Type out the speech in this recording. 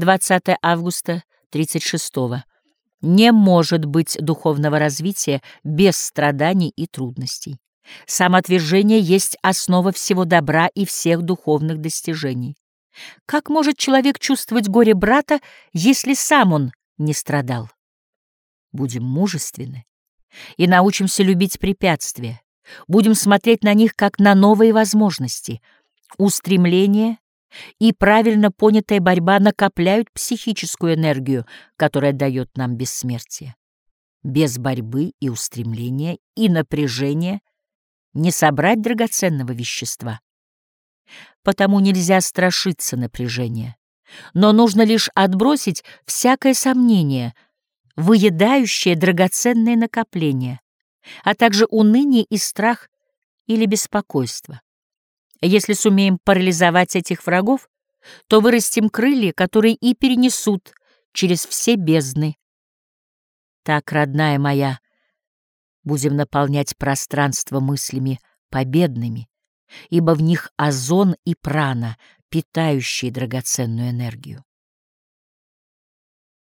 20 августа 36 -го. Не может быть духовного развития без страданий и трудностей. Самоотвержение есть основа всего добра и всех духовных достижений. Как может человек чувствовать горе брата, если сам он не страдал? Будем мужественны и научимся любить препятствия. Будем смотреть на них как на новые возможности. Устремление и правильно понятая борьба накопляют психическую энергию, которая дает нам бессмертие. Без борьбы и устремления и напряжения не собрать драгоценного вещества. Потому нельзя страшиться напряжения, но нужно лишь отбросить всякое сомнение, выедающее драгоценные накопления, а также уныние и страх или беспокойство. Если сумеем парализовать этих врагов, то вырастим крылья, которые и перенесут через все бездны. Так, родная моя, будем наполнять пространство мыслями победными, ибо в них озон и прана, питающие драгоценную энергию.